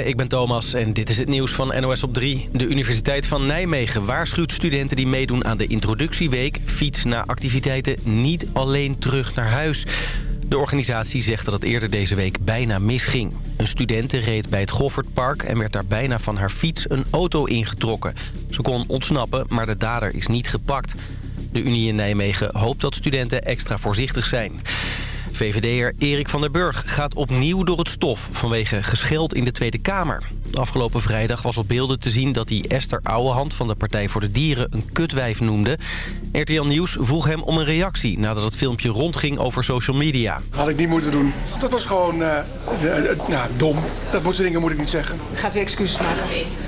Ik ben Thomas en dit is het nieuws van NOS op 3. De Universiteit van Nijmegen waarschuwt studenten die meedoen aan de introductieweek... fiets na activiteiten niet alleen terug naar huis. De organisatie zegt dat het eerder deze week bijna misging. Een studente reed bij het Goffertpark en werd daar bijna van haar fiets een auto ingetrokken. Ze kon ontsnappen, maar de dader is niet gepakt. De Unie in Nijmegen hoopt dat studenten extra voorzichtig zijn. VVD'er Erik van der Burg gaat opnieuw door het stof vanwege gescheld in de Tweede Kamer. Afgelopen vrijdag was op beelden te zien dat hij Esther Ouwehand van de Partij voor de Dieren een kutwijf noemde. RTL Nieuws vroeg hem om een reactie nadat het filmpje rondging over social media. Had ik niet moeten doen. Dat was gewoon uh, uh, nou, dom. Dat soort dingen moet ik niet zeggen. Gaat weer excuses maken?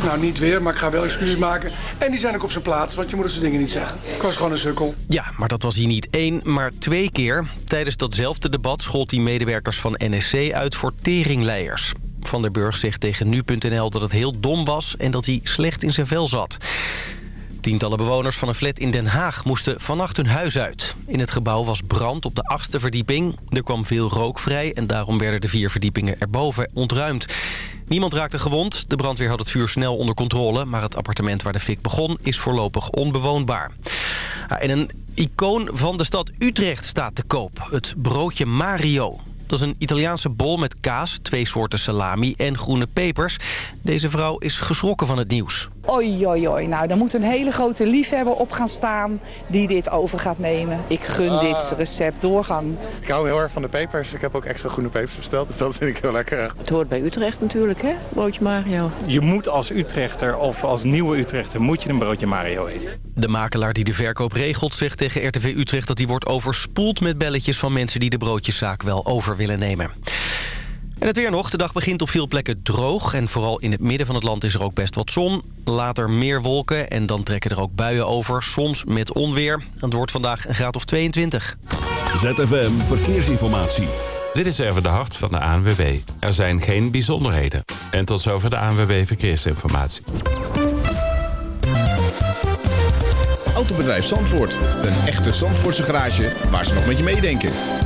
Nou, niet weer, maar ik ga wel excuses maken. En die zijn ook op zijn plaats, want je moet dat soort dingen niet zeggen. Ik was gewoon een sukkel. Ja, maar dat was hij niet één, maar twee keer. Tijdens datzelfde debat schold hij medewerkers van NSC uit voor teringleiers. Van der Burg zegt tegen nu.nl dat het heel dom was en dat hij slecht in zijn vel zat. Tientallen bewoners van een flat in Den Haag moesten vannacht hun huis uit. In het gebouw was brand op de achtste verdieping. Er kwam veel rook vrij en daarom werden de vier verdiepingen erboven ontruimd. Niemand raakte gewond. De brandweer had het vuur snel onder controle... maar het appartement waar de fik begon is voorlopig onbewoonbaar. En een icoon van de stad Utrecht staat te koop. Het broodje Mario. Dat is een Italiaanse bol met kaas, twee soorten salami en groene pepers. Deze vrouw is geschrokken van het nieuws. Oei, oei, oei. Nou, dan moet een hele grote liefhebber op gaan staan die dit over gaat nemen. Ik gun ah. dit recept doorgang. Ik hou heel erg van de pepers. Ik heb ook extra groene pepers besteld, dus dat vind ik heel lekker. Het hoort bij Utrecht natuurlijk, hè? Broodje Mario. Je moet als Utrechter of als nieuwe Utrechter moet je een broodje Mario eten. De makelaar die de verkoop regelt zegt tegen RTV Utrecht dat hij wordt overspoeld met belletjes van mensen die de broodjeszaak wel over willen nemen. En het weer nog. De dag begint op veel plekken droog. En vooral in het midden van het land is er ook best wat zon. Later meer wolken en dan trekken er ook buien over. Soms met onweer. Het wordt vandaag een graad of 22. ZFM Verkeersinformatie. Dit is even de hart van de ANWB. Er zijn geen bijzonderheden. En tot zover de ANWB Verkeersinformatie. Autobedrijf Zandvoort. Een echte Zandvoortse garage waar ze nog met je meedenken.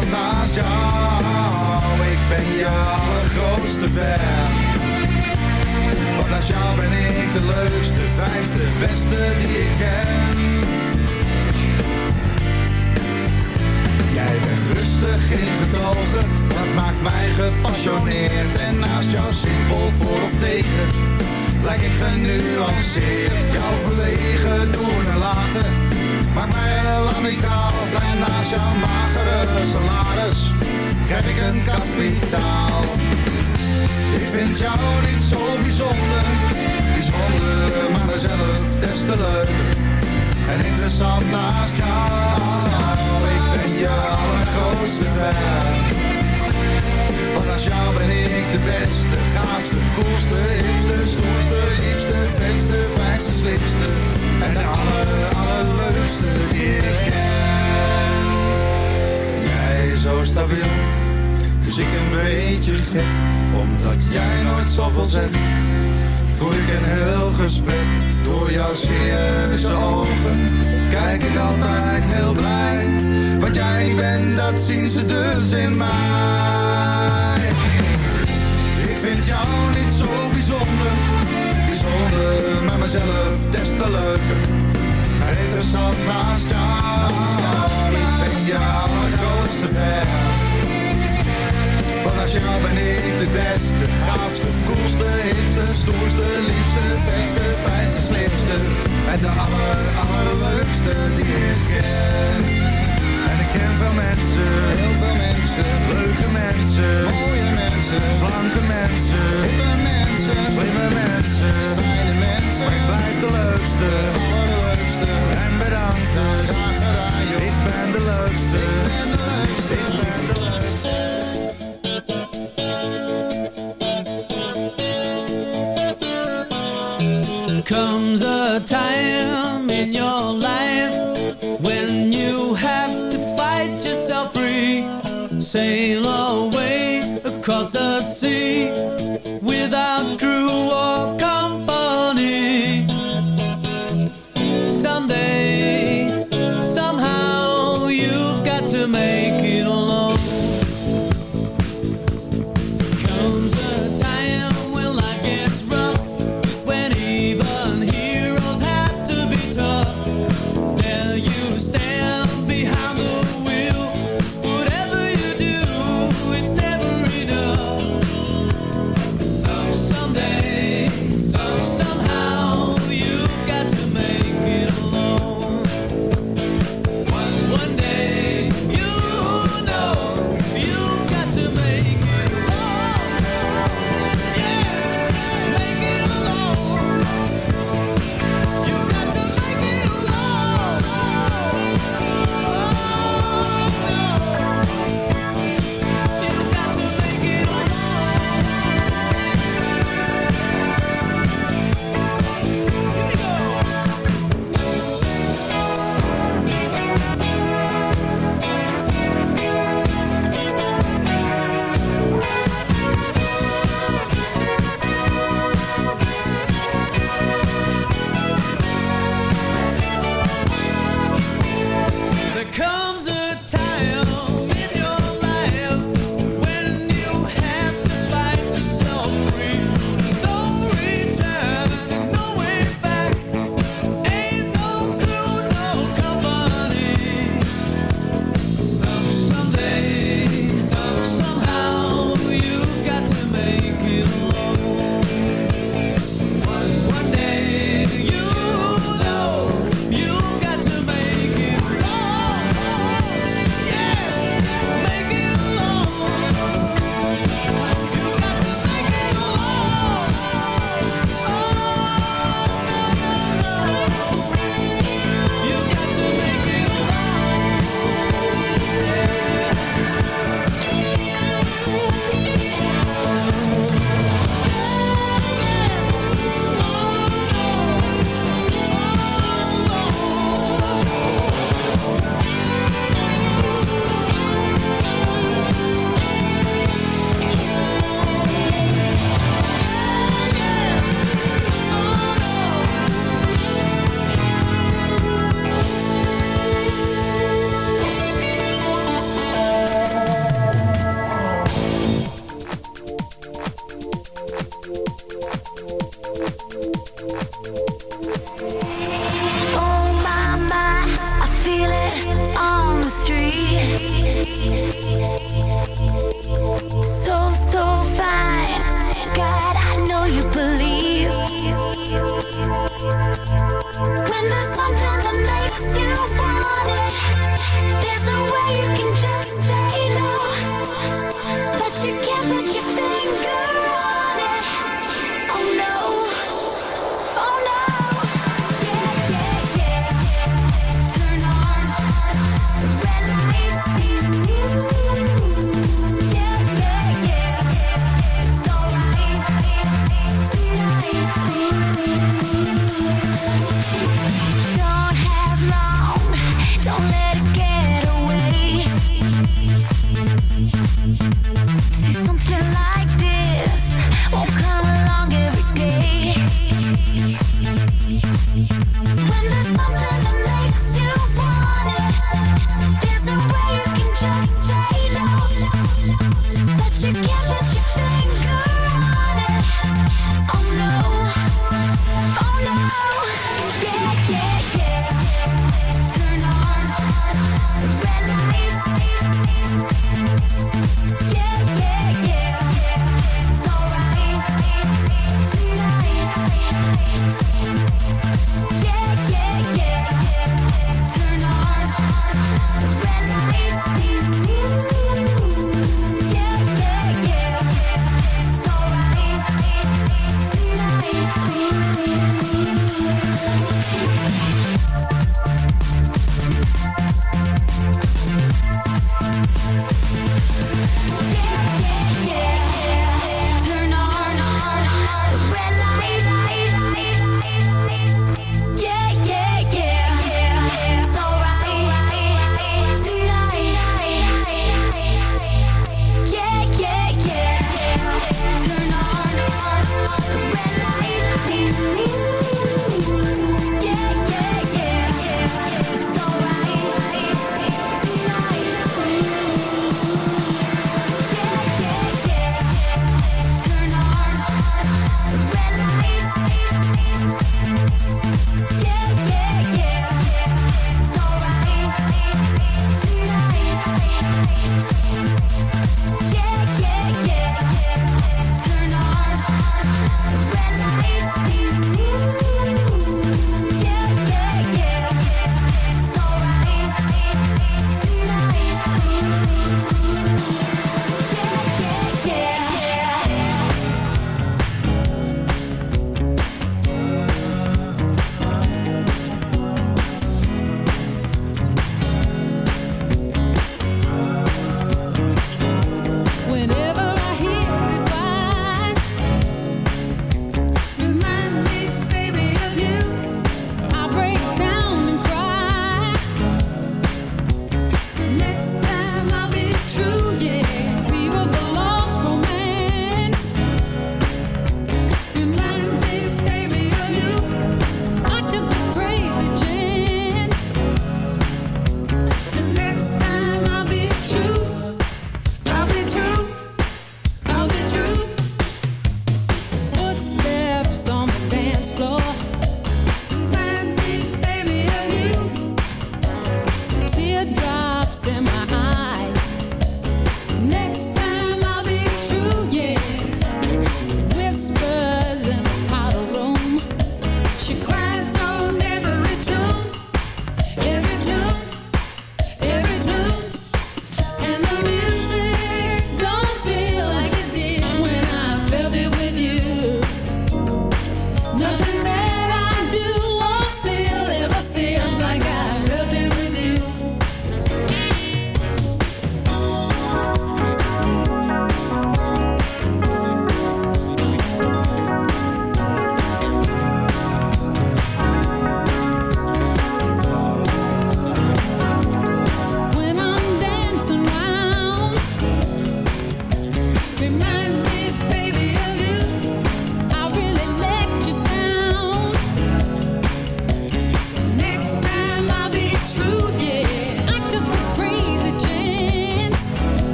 niemand naast jou. Ik ben je allergrootste fan. Want naast jou ben ik de leukste, fijnste, beste die ik ken. Jij bent rustig, geen getogen, dat maakt mij gepassioneerd. En naast jou simpel voor of tegen, lijk ik genuanceerd. Jouw verlegen doen en laten Maak mij heel amicaal, blij naast jouw magere salaris. Krijg ik een kapitaal. Ik vind jou niet zo bijzonder, bijzonder, maar mezelf des te leuk. En interessant naast jou, ik ben je allergrootste fan. Want als jou ben ik de beste, gaafste, koelste, hipste, stoerste, liefste, beste, wijste, slimste dus ik een beetje gek, omdat jij nooit zoveel zegt voer ik een heel gesprek. Door jouw serieuze ogen kijk ik altijd heel blij. Wat jij bent, dat zien ze dus in mij. Ik vind jou niet zo bijzonder, maar mezelf des te leuker. Interessant naast jou, ik ben jouw grootste fan. Want als jou ben ik de beste, gaafste, koelste, hipste, stoerste, liefste, beste, fijnste, slimste. En de aller, allerleukste die ik ken. En ik ken veel mensen, heel veel mensen, leuke mensen, mooie mensen, slanke mensen, slimme mensen, fijne mensen. Maar ik blijf de leukste, allerleukste. En bedankt dus. Ik ben de leukste, ik ben de leukste,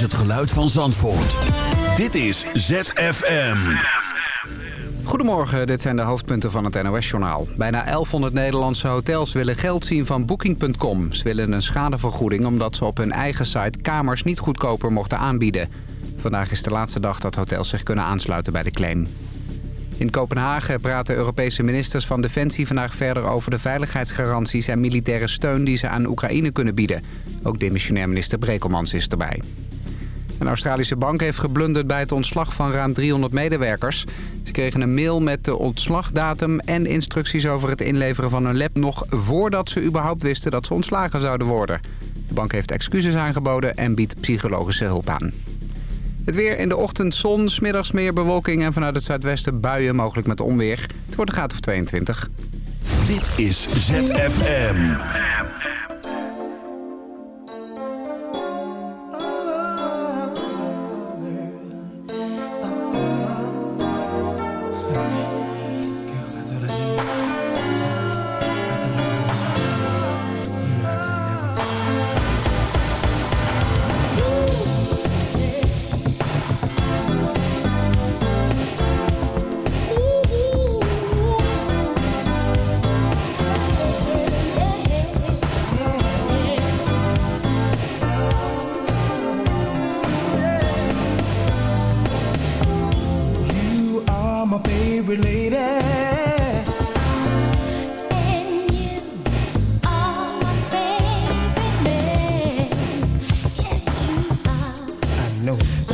het geluid van Zandvoort. Dit is ZFM. Goedemorgen, dit zijn de hoofdpunten van het NOS-journaal. Bijna 1100 Nederlandse hotels willen geld zien van Booking.com. Ze willen een schadevergoeding omdat ze op hun eigen site kamers niet goedkoper mochten aanbieden. Vandaag is de laatste dag dat hotels zich kunnen aansluiten bij de claim. In Kopenhagen praten Europese ministers van Defensie vandaag verder over de veiligheidsgaranties en militaire steun die ze aan Oekraïne kunnen bieden. Ook demissionair minister Brekelmans is erbij. Een Australische bank heeft geblunderd bij het ontslag van ruim 300 medewerkers. Ze kregen een mail met de ontslagdatum en instructies over het inleveren van hun lab... nog voordat ze überhaupt wisten dat ze ontslagen zouden worden. De bank heeft excuses aangeboden en biedt psychologische hulp aan. Het weer in de ochtend zon, smiddags meer bewolking en vanuit het zuidwesten buien, mogelijk met onweer. Het wordt een graad of 22. Dit is ZFM. So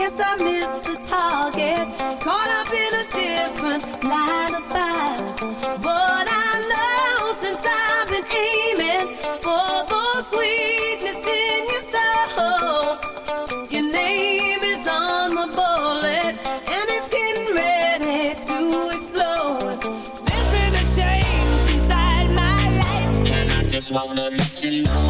guess I missed the target, caught up in a different line of fire. But I know since I've been aiming for the sweetness in your soul, your name is on the bullet and it's getting ready to explode. There's been a change inside my life, and I just wanna let you know.